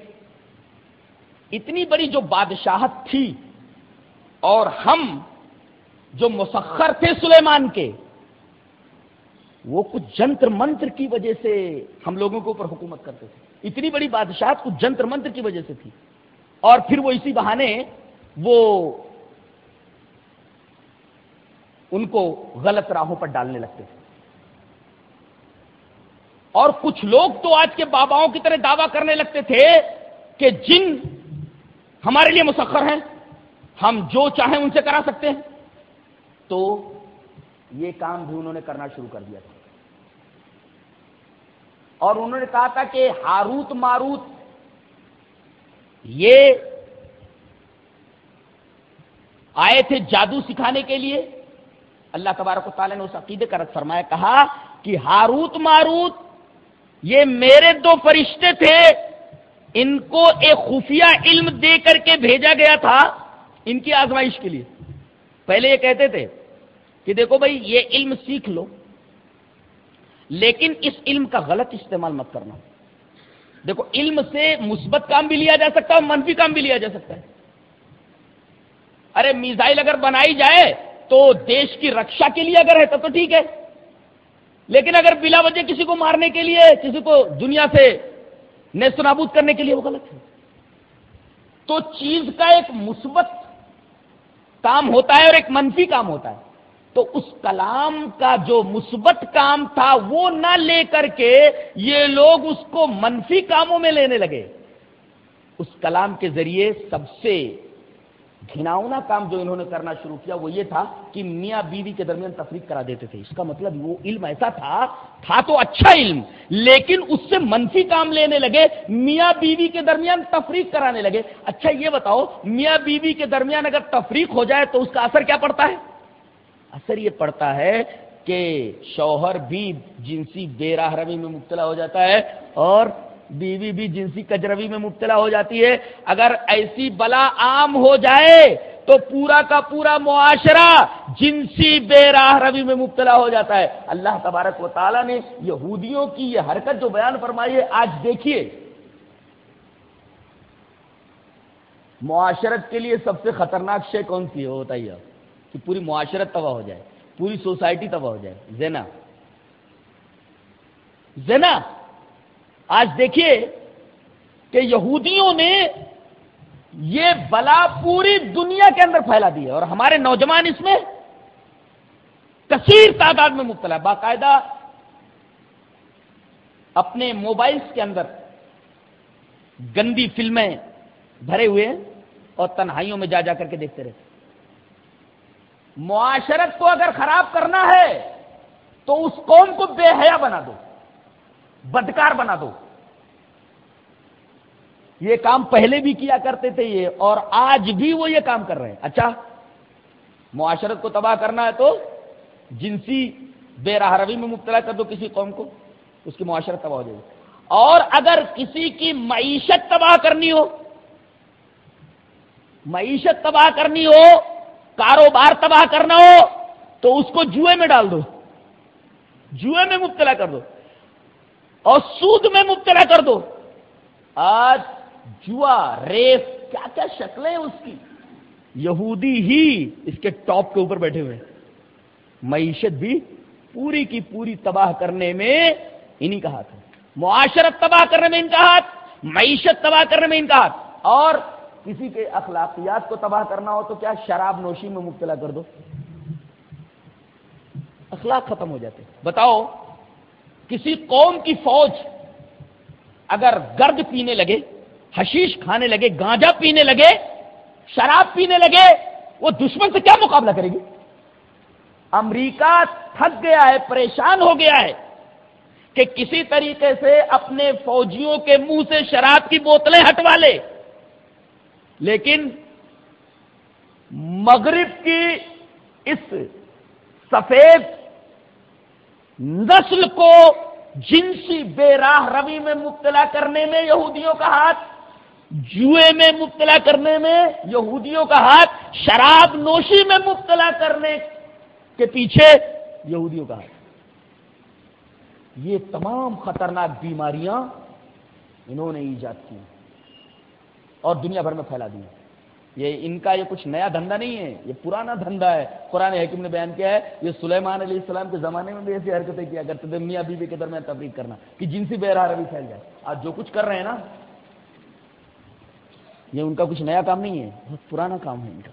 اتنی بڑی جو بادشاہت تھی اور ہم جو مسخر تھے سلیمان کے، وہ کچھ جنتر منتر کی وجہ سے ہم لوگوں کے اوپر حکومت کرتے تھے۔ اتنی بڑی بادشاہت کچھ جنتر منتر کی وجہ سے تھی۔ اور پھر وہ اسی بہانے وہ ان کو غلط راہوں پر ڈالنے لگتے تھے۔ اور کچھ لوگ تو آج کے باباؤں کی طرح دعویٰ کرنے لگتے تھے کہ جن ہمارے لیے مسخر ہیں، ہم جو چاہیں ان سے کرا سکتے ہیں۔ تو یہ کام بھی انہوں نے کرنا شروع کر دیا تھا۔ اور انہوں نے کہا تھا کہ ہاروت ماروت، یہ آئے تھے جادو سکھانے کے لیے۔ اللہ تبارک و تعالیٰ نے اس عقیدے کا رد فرمایا، کہا کہ ہاروت ماروت، یہ میرے دو فرشتے تھے، ان کو ایک خفیہ علم دے کر کے بھیجا گیا تھا ان کی آزمائش کے لیے۔ پہلے یہ کہتے تھے کہ دیکھو بھائی، یہ علم سیکھ لو، لیکن اس علم کا غلط استعمال مت کرنا۔ دیکھو، علم سے مثبت کام بھی لیا جا سکتا ہے اور منفی کام بھی لیا جا سکتا ہے۔ ارے، میزائل اگر بنائی جائے تو دیش کی رکشا کے لیے اگر ہے تب تو ٹھیک ہے۔ لیکن اگر بلا وجہ کسی کو مارنے کے لیے، کسی کو دنیا سے نیست نابود کرنے کے لیے وہ غلط ہے۔ تو چیز کا ایک مثبت کام ہوتا ہے اور ایک منفی کام ہوتا ہے۔ تو اس کلام کا جو مثبت کام تھا وہ نہ لے کر کے یہ لوگ اس کو منفی کاموں میں لینے لگے۔ اس کلام کے ذریعے سب سے گھناؤنا کام جو انہوں نے کرنا شروع کیا وہ یہ تھا کہ میاں بیوی کے درمیان تفریق کرا دیتے تھے۔ اس کا مطلب وہ علم ایسا تھا تھا تو اچھا علم، لیکن اس سے منفی کام لینے لگے، میاں بیوی کے درمیان تفریق کرانے لگے۔ اچھا یہ بتاؤ، میاں بیوی کے درمیان اگر تفریق ہو جائے تو اس کا اثر کیا پڑتا ہے؟ اثر یہ پڑتا ہے کہ شوہر بھی جنسی بے راہ روی میں مبتلا ہو جاتا ہے اور بیوی بھی جنسی کجروی میں مبتلا ہو جاتی ہے۔ اگر ایسی بلا عام ہو جائے تو پورا کا پورا معاشرہ جنسی بے راہ روی میں مبتلا ہو جاتا ہے۔ اللہ تبارک و تعالیٰ نے یہودیوں کی یہ حرکت جو بیان فرمائی ہے، آج دیکھیے۔ معاشرت کے لیے سب سے خطرناک شے کون سی ہے؟ وہ بتائیے کہ پوری معاشرت تباہ ہو جائے، پوری سوسائٹی تباہ ہو جائے۔ زینا زینا آج دیکھیے کہ یہودیوں نے یہ بلا پوری دنیا کے اندر پھیلا دی ہے اور ہمارے نوجوان اس میں کثیر تعداد میں مبتلا ہے۔ باقاعدہ اپنے موبائلز کے اندر گندی فلمیں بھرے ہوئے ہیں اور تنہائیوں میں جا جا کر کے دیکھتے رہتے معاشرت کو اگر خراب کرنا ہے تو اس قوم کو بے حیا بنا دو، بدکار بنا دو۔ یہ کام پہلے بھی کیا کرتے تھے یہ، اور آج بھی وہ یہ کام کر رہے ہیں۔ اچھا معاشرت کو تباہ کرنا ہے تو جنسی بے راہ روی میں مبتلا کر دو کسی قوم کو، اس کی معاشرت تباہ ہو جائے گی۔ اور اگر کسی کی معیشت تباہ کرنی ہو، معیشت تباہ کرنی ہو کاروبار تباہ کرنا ہو تو اس کو جوئے میں ڈال دو۔ جوئے میں مبتلا کر دو۔ اور سود میں مبتلا کر دو۔ آج جوا، ریس، کیا کیا شکلیں اس کی؟ یہودی ہی اس کے ٹاپ کے اوپر بیٹھے ہوئے معیشت بھی پوری کی پوری تباہ کرنے میں انہی کا ہاتھ ہے۔ معاشرت تباہ کرنے میں ان کا ہاتھ معیشت تباہ کرنے میں ان کا ہاتھ اور کسی کے اخلاقیات کو تباہ کرنا ہو تو کیا شراب نوشی میں مبتلا کر دو؟ اخلاق ختم ہو جاتے بتاؤ، کسی قوم کی فوج اگر گرد پینے لگے، حشیش کھانے لگے، گانجا پینے لگے، شراب پینے لگے، وہ دشمن سے کیا مقابلہ کرے گی؟ امریکہ تھک گیا ہے، پریشان ہو گیا ہے کہ کسی طریقے سے اپنے فوجیوں کے منہ سے شراب کی بوتلیں ہٹوا لے۔ لیکن مغرب کی اس سفید نسل کو جنسی بے راہ روی میں مبتلا کرنے میں یہودیوں کا ہاتھ، جوئے میں مبتلا کرنے میں یہودیوں کا ہاتھ، شراب نوشی میں مبتلا کرنے کے پیچھے یہودیوں کا ہاتھ۔ یہ تمام خطرناک بیماریاں انہوں نے ایجاد کی۔ اور دنیا بھر میں پھیلا دی یہ ان کا یہ کچھ نیا دھندا نہیں ہے، یہ پرانا دھندا ہے۔ قرآن حکیم نے بیان کیا ہے یہ سلیمان علیہ السلام کے زمانے میں بھی ایسی حرکتیں کیا کرتے تھے، میاں بیوی کے درمیان تبریک کرنا، کہ جن سے بے روی پھیل جائے۔ آج جو کچھ کر رہے ہیں نا، یہ ان کا کچھ نیا کام نہیں ہے، بہت پرانا کام ہے ان کا۔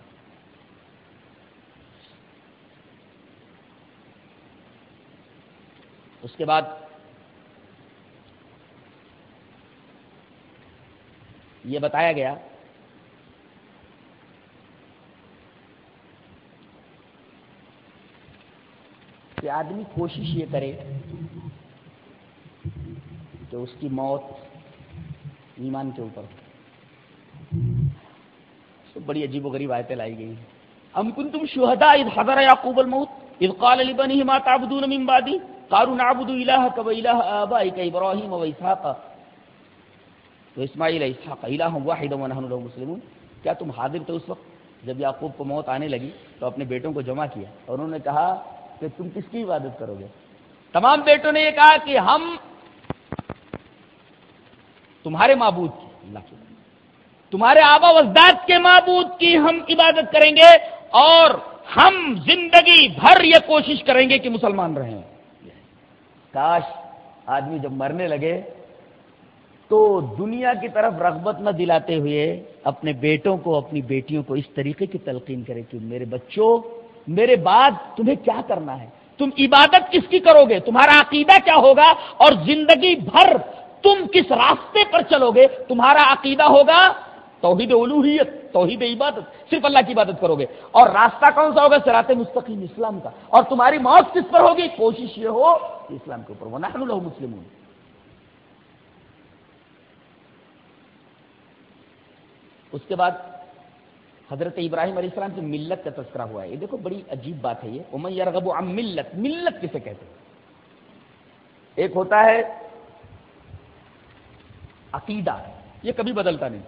اس کے بعد یہ بتایا گیا کہ آدمی کوشش یہ کرے کہ اس کی موت ایمان کے اوپر بڑی عجیب و غریب آیتیں لائی گئی۔ ام کنتم شہداء اذ حضر یعقوب الموت اذ قال لبنه ما تعبدون من بعدی؟ قالوا نعبد الہک و الہ آبائک ابراہیم و اسحاق۔ تو اسماعیل اسحاق الہ واحد و نحن مسلمون۔ کیا تم حاضر تھے اس وقت؟ جب یعقوب کو موت آنے لگی تو اپنے بیٹوں کو جمع کیا اور انہوں نے کہا کہ تم کس کی عبادت کرو گے؟ تمام بیٹوں نے یہ کہا کہ ہم تمہارے معبود کی، اللہ کی۔ تمہارے آبا وزداد کے معبود کی ہم عبادت کریں گے اور ہم زندگی بھر یہ کوشش کریں گے کہ مسلمان رہیں۔ کاش آدمی جب مرنے لگے تو دنیا کی طرف رغبت نہ دلاتے ہوئے اپنے بیٹوں کو، اپنی بیٹیوں کو اس طریقے کی تلقین کرے کہ میرے بچوں، میرے بعد تمہیں کیا کرنا ہے؟ تم عبادت کس کی کرو گے؟ تمہارا عقیدہ کیا ہوگا؟ اور زندگی بھر تم کس راستے پر چلو گے؟ تمہارا عقیدہ ہوگا توحید الوحیت توحید عبادت، صرف اللہ کی عبادت کرو گے۔ اور راستہ کون سا ہوگا؟ سرات مستقیم، اسلام کا۔ اور تمہاری موت کس پر ہوگی؟ کوشش یہ ہو کہ اسلام کے اوپر وہ نہ مسلم اس کے بعد حضرت ابراہیم علیہ السلام کی ملت کا تذکرہ ہوا ہے۔ یہ دیکھو بڑی عجیب بات ہے یہ۔ امن یرغب عن ملت ملت کسے کہتے ہیں؟ ایک ہوتا ہے عقیدہ، یہ کبھی بدلتا نہیں۔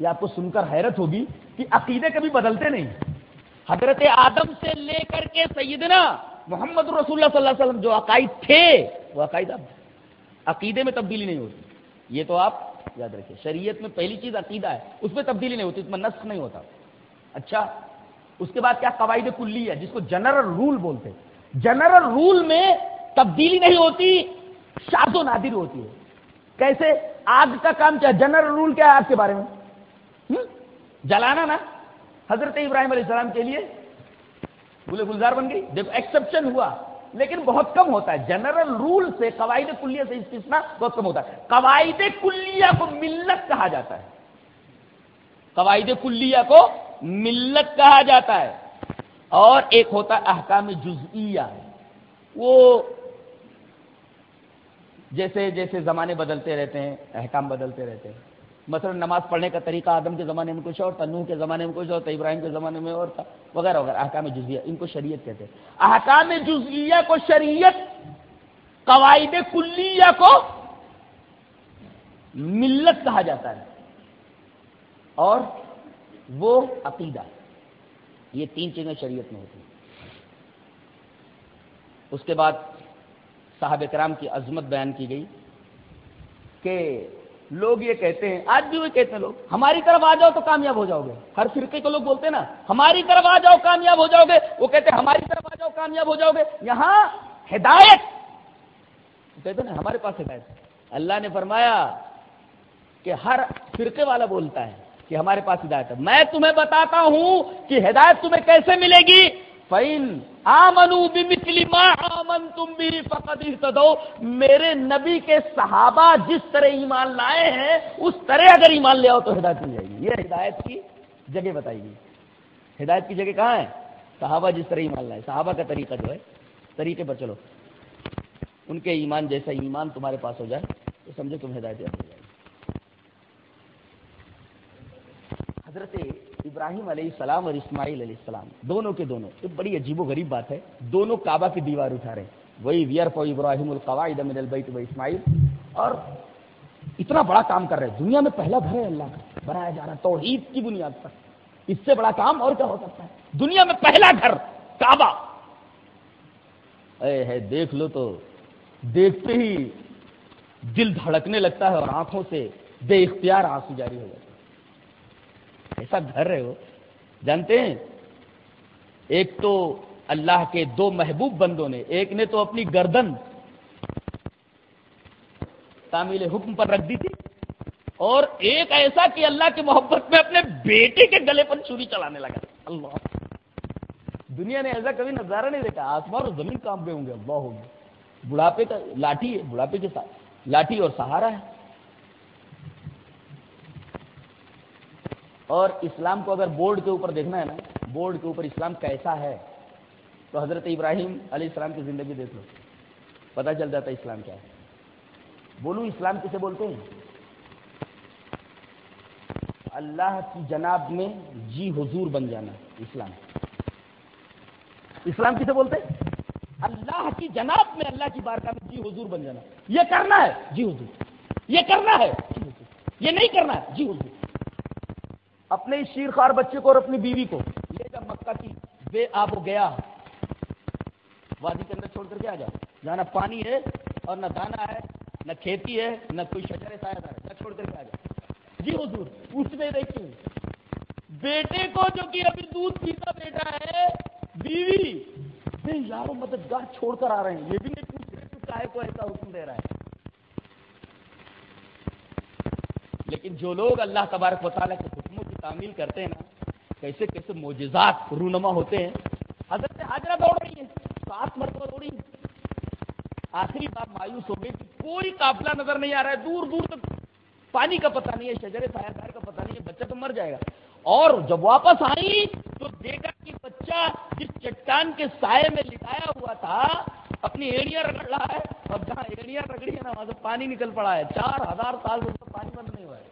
یہ آپ کو سن کر حیرت ہوگی کہ عقیدے کبھی بدلتے نہیں۔ حضرت آدم سے لے کر کے سیدنا محمد رسول اللہ صلی اللہ علیہ وسلم جو عقائد تھے، وہ عقائد عقیدے میں تبدیلی نہیں ہوتی۔ یہ تو آپ یاد رکھیے، شریعت میں پہلی چیز عقیدہ ہے، اس میں تبدیلی نہیں ہوتی، اس میں نسخ نہیں ہوتا۔ اچھا اس کے بعد کیا قواعد کلی ہے، جس کو جنرل رول بولتے جنرل رول میں تبدیلی نہیں ہوتی شاد و نادر ہوتی ہے۔ کیسے؟ آگ کا کام کیا، جنرل رول کیا ہے آگ کے بارے میں؟ جلانا نا۔ حضرت ابراہیم علیہ السلام کے لیے بولے گلزار بن گئی۔ دیکھو ایکسپشن ہوا۔ لیکن بہت کم ہوتا ہے۔ جنرل رول سے قواعد کلیہ سے استثنا بہت کم ہوتا ہے۔ قواعد کلیہ کو ملت کہا جاتا ہے۔ قواعد کلیہ کو ملت کہا جاتا ہے۔ اور ایک ہوتا ہے احکام جزئیہ۔ وہ جیسے جیسے زمانے بدلتے رہتے ہیں، احکام بدلتے رہتے ہیں۔ مثلا نماز پڑھنے کا طریقہ آدم کے زمانے میں کچھ اور تھا، نوح کے زمانے میں کچھ اور تھا، ابراہیم کے زمانے میں اور تھا، وغیرہ وغیرہ، احکام جزیہ ان کو شریعت کہتے ہیں۔ احکام جزیہ کو شریعت، قواعد کلیہ کو ملت کہا جاتا ہے۔ اور وہ عقیدہ، یہ تین چیزیں شریعت میں ہوتی ہیں۔ اس کے بعد صاحب کرام کی عظمت بیان کی گئی کہ لوگ یہ کہتے ہیں، آج بھی وہ کہتے ہیں لوگ، ہماری طرف آ جاؤ تو کامیاب ہو جاؤ گے۔ ہر فرقے کو لوگ بولتے ہیں نا، ہماری طرف آ جاؤ کامیاب ہو جاؤ گے۔ وہ کہتے ہیں، ہماری طرف آ جاؤ کامیاب ہو جاؤ گے۔ یہاں ہدایت۔ کہتے ہیں نا، ہمارے پاس ہدایت۔ اللہ نے فرمایا کہ ہر فرقے والا بولتا ہے کہ ہمارے پاس ہدایت ہے۔ میں تمہیں بتاتا ہوں کہ ہدایت تمہیں کیسے ملے گی؟ فَإِن آمنوا بِمِثْلِ مَا آمَنْتُمْ بِهِ فَقَدْ اِهْتَدَوْا۔ میرے نبی کے صحابہ جس طرح ایمان لائے ہیں، اس طرح اگر ایمان لے آؤ تو ہدایت مل جائے گی۔ یہ ہدایت کی جگہ بتائی گئی۔ ہدایت کی جگہ کہاں ہے؟ صحابہ جس طرح ایمان لائے۔ صحابہ کا طریقہ جو ہے، طریقے پر چلو۔ ان کے ایمان جیسا ایمان تمہارے پاس ہو جائے، تو سمجھو تم ہدایت ہو جائے حضرت ابراہیم علیہ السلام اور اسماعیل علیہ السلام، دونوں کے دونوں۔ یہ بڑی عجیب و غریب بات ہے۔ دونوں کعبہ کی دیوار اٹھا رہے ہیں۔ وہی ویئر فو ابراہیم القواعد من البیت و اسماعیل۔ اور اتنا بڑا کام کر رہے ہیں۔ دنیا میں پہلا گھر ہے اللہ کا۔ بنایا جا رہا ہے، توحید کی بنیاد پر۔ اس سے بڑا کام اور کیا ہو سکتا ہے؟ دنیا میں پہلا گھر، کعبہ۔ اے ہے، دیکھ لو تو۔ دیکھتے ہی دل دھڑکنے لگتا ہے اور آنکھوں سے بے اختیار آنسو جاری ہو جاتا ہے ایسا گھر ہے وہ۔ جانتے ہیں؟ ایک تو اللہ کے دو محبوب بندوں نے، ایک نے تو اپنی گردن تعمیل حکم پر رکھ دی تھی، اور ایک ایسا کہ اللہ کی محبت میں اپنے بیٹے کے گلے پر چوری چلانے لگا۔ اللہ۔ دنیا نے ایسا کبھی نظارہ نہیں دیکھا، آسمان اور زمین کام پہ ہوں گے۔ اللہ۔ ہوگی بڑھاپے کا، لاٹھی ہے، بڑھاپے کے ساتھ لاٹھی اور سہارا ہے۔ اور اسلام کو اگر بورڈ کے اوپر دیکھنا ہے نا، بورڈ کے اوپر اسلام کیسا ہے، تو حضرت ابراہیم علیہ السلام کی زندگی دیکھ لو۔ پتہ چل جاتا ہے اسلام کیا ہے۔ بولو، اسلام کسے بولتے ہیں؟ اللہ کی جناب میں جی حضور بن جانا، اسلام۔ اسلام کسے بولتے ہیں؟ اللہ کی جناب میں اللہ کی بارکاہ میں جی حضور بن جانا۔ یہ کرنا ہے جی حضور۔ یہ کرنا ہے جی حضور۔ یہ نہیں کرنا ہے جی حضور۔ اپنے شیر خار بچے کو اور اپنی بیوی کو لے جا مکہ کی۔ بے آب گیا۔ وادی کے اندر چھوڑ کر کے آ جا جہاں نہ پانی ہے اور نہ دانا ہے، نہ کھیتی ہے، نہ کوئی شجر سایہ دار ہے۔ نہ چھوڑ کر کے آ جا جی حضور، اس میں دیکھیے۔ بیٹے کو جو کہ ابھی دودھ پیتا بیٹا ہے، بیوی۔ بے یارو مددگار چھوڑ کر آ رہے ہیں۔ یہ بھی نہیں پوچھ رہے کائے کو ایسا حکم دے رہا ہے۔ لیکن جو لوگ اللہ تبارک و تعالیٰ کے تعمیل کرتے ہیں نا، کیسے کیسے معجزات رونما ہوتے ہیں۔ حضرت حاضرہ دوڑ رہی ہے سات مرتبہ دوڑی آخری بار مایوس ہو گئی کوئی قافلہ نظر نہیں آ رہا ہے، دور دور تک پانی کا پتہ نہیں ہے، شجر سایہ دار کا پتہ نہیں ہے، بچہ تو مر جائے گا۔ اور جب واپس آئی تو دیکھا کہ بچہ جس چٹان کے سائے میں لٹایا ہوا تھا، اپنی ایڑیاں رگڑ رہا ہے۔ اور جہاں ایڑیاں رگڑی ہے نا، وہاں سے پانی نکل پڑا ہے۔ چار ہزار سال سے پانی بند نہیں ہوا ہے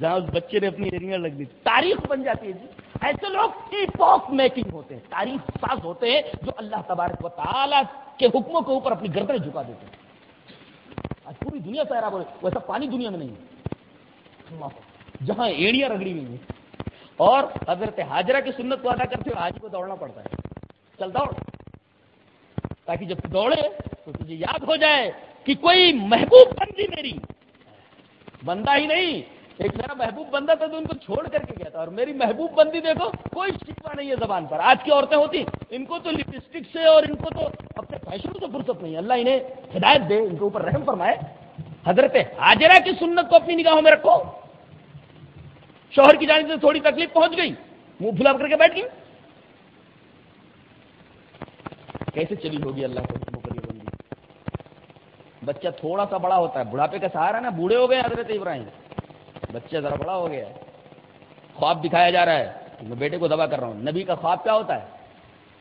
جہاں اس بچے نے اپنی ایڑیاں لگ دی۔ تاریخ بن جاتی ہے جی۔ ایسے لوگ ایپوک میکنگ ہوتے ہیں۔ تاریخ ساز ہوتے ہیں جو اللہ تبارک و تعالیٰ کے حکموں کے اوپر اپنی گردنیں جھکا دیتے ہیں۔ آج پوری دنیا سہرا بولے ویسا پانی دنیا میں نہیں ہے۔ جہاں ایڑیاں رگڑی ہوئی ہیں۔ اور حضرت حاجرہ کی سنت کو ادا کرتے ہوئے حاجی کو دوڑنا پڑتا ہے۔ چل دوڑ۔ تاکہ جب دوڑے تو تجھے یاد ہو جائے کہ کوئی محبوب بندی میری۔ بندہ ہی نہیں۔ ایک میرا محبوب بندہ تھا تو ان کو چھوڑ کر کے گیا تھا اور میری محبوب بندی دیکھو، کوئی شکوا نہیں ہے زبان پر۔ آج کی عورتیں ہوتی ان کو تو لپسٹک سے اور ان کو تو اپنے فیشن سے فرصت نہیں اللہ انہیں ہدایت دے، ان کے اوپر رحم فرمائے۔ حضرت حاجرہ کی سنت کو اپنی نگاہوں میں رکھو۔ شوہر کی جانب سے تھوڑی تکلیف پہنچ گئی، منہ پھلا کر کے بیٹھ گئی۔ کیسے چلی ہوگی اللہ کے بندی؟ بچہ تھوڑا سا بڑا ہوتا ہے، بڑھاپے کا سہارا نا، بوڑھے ہو گئے حضرت ابراہیم۔ بچہ ذرا بڑا ہو گیا ہے۔ خواب دکھایا جا رہا ہے میں بیٹے کو دبا کر رہا ہوں۔ نبی کا خواب کیا ہوتا ہے؟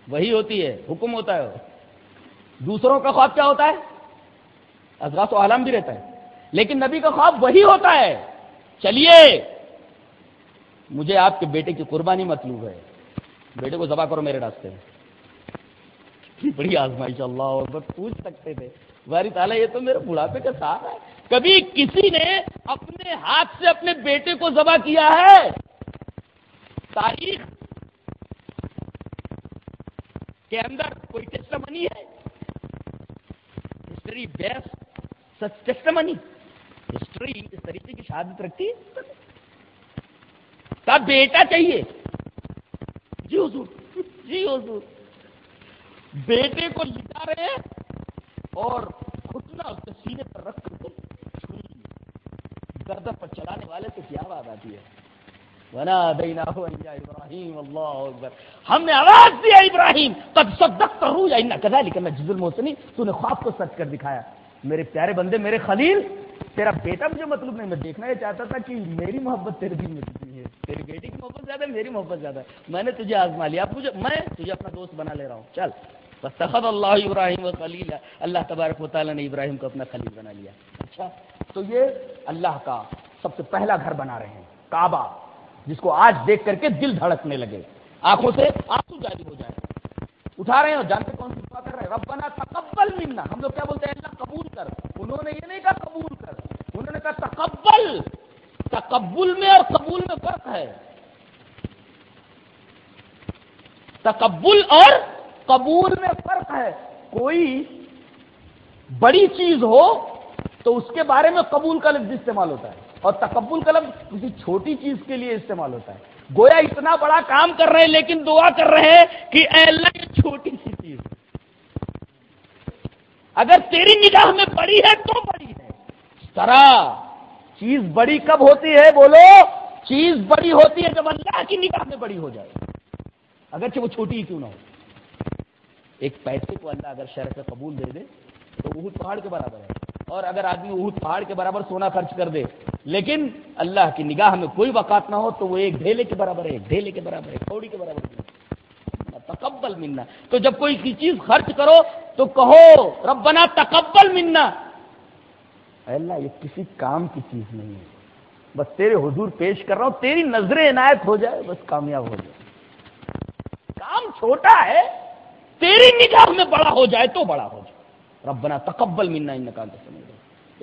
وہی ہوتی ہے، حکم ہوتا ہے۔ دوسروں کا خواب کیا ہوتا ہے؟ ازغاس و عالم بھی رہتا ہے۔ لیکن نبی کا خواب وہی ہوتا ہے۔ چلیے، مجھے آپ کے بیٹے کی قربانی مطلوب ہے۔ بیٹے کو ذبح کرو میرے راستے میں۔ بڑی آزمائش، اللہ پوچھ سکتے تھے۔ باری تعالیٰ، یہ تو میرے بڑھاپے کا ساتھ ہے۔ کبھی کسی نے اپنے ہاتھ سے اپنے بیٹے کو ذبح کیا ہے؟ تاریخ کے اندر کوئی ٹیسٹ منی ہے؟ ہسٹری بیسٹ سچ ٹیسٹ منی ہسٹری اس طریقے کی شہادت رکھتی ہے۔ بیٹا چاہیے۔ جی حضور۔ جی حضور۔ بیٹے کو لٹا رہے ہیں اور گھٹنا اس کے سینے پر رکھ کر گردن پر سے کیا بات آتی ہے بنا دینا ہو ابراہیم اللہ اکبر ہم نے آواز دیا ابراہیم تب صدق کروں یا ان کدا لیکن میں جز المحسنی تو نے خواب کو سچ کر دکھایا. میرے پیارے بندے، میرے خلیل، تیرا بیٹا مجھے مطلب نہیں. میں دیکھنا یہ چاہتا تھا کہ میری محبت تیرے دل میں کتنی ہے. تیری بیٹی کی محبت زیادہ ہے، میری محبت زیادہ ہے. میں نے تجھے آزما لیا. مجھے، میں تجھے اپنا دوست بنا لے رہا ہوں. چل. بس تخت اللہ ابراہیم و خلیل اللہ تبارک و تعالیٰ نے ابراہیم کو اپنا خلیل بنا لیا. اچھا. تو یہ اللہ کا سب سے پہلا گھر بنا رہے ہیں، کعبہ، جس کو آج دیکھ کر کے دل دھڑکنے لگے۔ آنکھوں سے آنسو جاری ہو جائے۔ اٹھا رہے ہیں اور جانتے کون سی دعا کر رہے ہیں ربنا تقبل منا۔ ہم لوگ کیا بولتے ہیں؟ اللہ قبول کر۔ انہوں نے یہ نہیں کہا قبول کر۔ انہوں نے کہا تقبل۔ تقبل میں اور قبول میں فرق ہے۔ تقبل اور قبول میں فرق ہے۔ کوئی بڑی چیز ہو تو اس کے بارے میں قبول کا لفظ استعمال ہوتا ہے۔ اور تقبل کا لفظ کسی چھوٹی چیز کے لیے استعمال ہوتا ہے۔ گویا اتنا بڑا کام کر رہے ہیں، لیکن دعا کر رہے ہیں کہ اے اللہ، یہ چھوٹی سی چیز۔ اگر تیری نگاہ میں بڑی ہے تو بڑی ہے۔ طرح چیز بڑی کب ہوتی ہے؟ بولو، چیز بڑی ہوتی ہے جب اللہ کی نگاہ میں بڑی ہو جائے۔ اگرچہ وہ چھوٹی ہی کیوں نہ ہو۔ ایک پیسے کو اللہ اگر شہر سے قبول دے دے، تو وہ پہاڑ کے برابر ہے۔ اور اگر آدمی اہد پہاڑ کے برابر سونا خرچ کر دے لیکن اللہ کی نگاہ میں کوئی وقات نہ ہو تو وہ ایک ڈھیلے کے برابر ہے، ایک ڈھیلے کے برابر ہے کوڑی کے برابر ہے۔ تقبل ملنا تو جب کوئی چیز خرچ کرو تو کہو، ربنا تقبل ملنا اللہ، یہ کسی کام کی چیز نہیں ہے۔ بس تیرے حضور پیش کر رہا ہوں، تیری نظر عنایت ہو جائے، بس کامیاب ہو جائے۔ کام چھوٹا ہے، تیری نگاہ میں بڑا ہو جائے تو بڑا ہو جائے۔ ربنا تقبل منا ان کا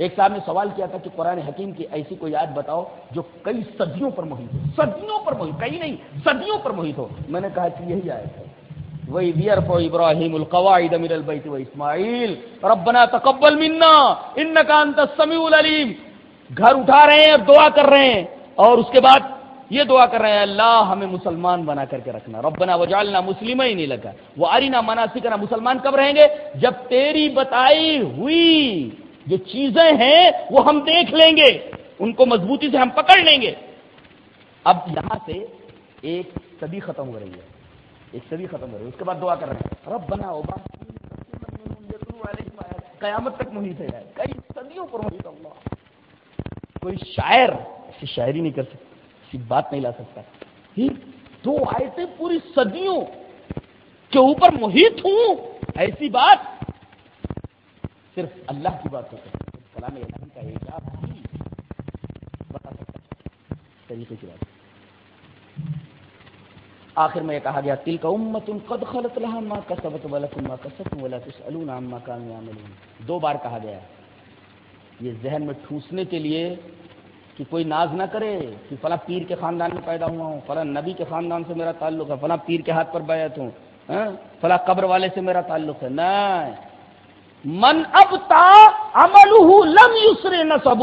ایک صاحب نے سوال کیا تھا کہ قرآن حکیم کی ایسی کوئی یاد بتاؤ جو کئی صدیوں پر محیط ہو۔ صدیوں پر محیط، کئی نہیں، صدیوں پر محیط ہو۔ میں نے کہا کہ یہی آیت ہے۔ وہی ویئر فو ابراہیم القواعد امیر البیت و اسماعیل۔ ربنا تقبل منا ان انت السمیع العلیم۔ گھر اٹھا رہے ہیں اور دعا کر رہے ہیں۔ اور اس کے بعد یہ دعا کر رہے ہیں، اللہ ہمیں مسلمان بنا کر کے رکھنا۔ ربنا وجالنا مسلم ہی نہیں لگا وہ آرینا منا سکھنا مسلمان کب رہیں گے؟ جب تیری بتائی ہوئی جو چیزیں ہیں وہ ہم دیکھ لیں گے، ان کو مضبوطی سے ہم پکڑ لیں گے۔ اب یہاں سے ایک صدی ختم ہو رہی ہے۔ ایک صدی ختم ہو رہی ہے۔ اس کے بعد دعا کر رہے ہیں۔ رب بنا ہوگا قیامت تک محیط ہے۔ کئی صدیوں پر محیط اللہ۔ کوئی شاعر ایسی شاعری نہیں کر سکتا بات نہیں لا سکتا۔ دو آیتیں پوری صدیوں کے اوپر محیط ہوں۔ ایسی بات صرف اللہ کی بات ہوتی ہے کلام الہی کا ایجاب ہی بتا سکتا طریقے کی بات۔ آخر میں یہ کہا گیا تل کا امت قد خلط لها ما كسبت ولكم ما كسبتم ولا تسالون عما كانوا يعملون دو بار کہا گیا یہ ذہن میں ٹھوسنے کے لیے کہ کوئی ناز نہ کرے کہ فلاں پیر کے خاندان میں پیدا ہوا ہوں، فلاں نبی کے خاندان سے میرا تعلق ہے، فلاں پیر کے ہاتھ پر بیعت ہوں ہاں، فلاں قبر والے سے میرا تعلق ہے۔ نہیں من اب تا عمل لم یسر نصب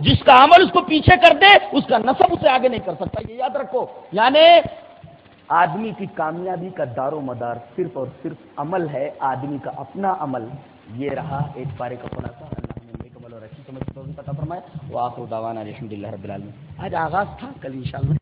جس کا عمل اس کو پیچھے کر دے، اس کا نصب اسے آگے نہیں کر سکتا، یہ یاد رکھو۔ یعنی آدمی کی کامیابی کا دار و مدار صرف اور صرف عمل ہے، آدمی کا اپنا عمل۔ یہ رہا ایک پارے کا خلاصہ۔ فرمائے۔ وہ آخر دعوانا الحمد للہ رب العالمین۔ آج آغاز تھا، کل انشاءاللہ۔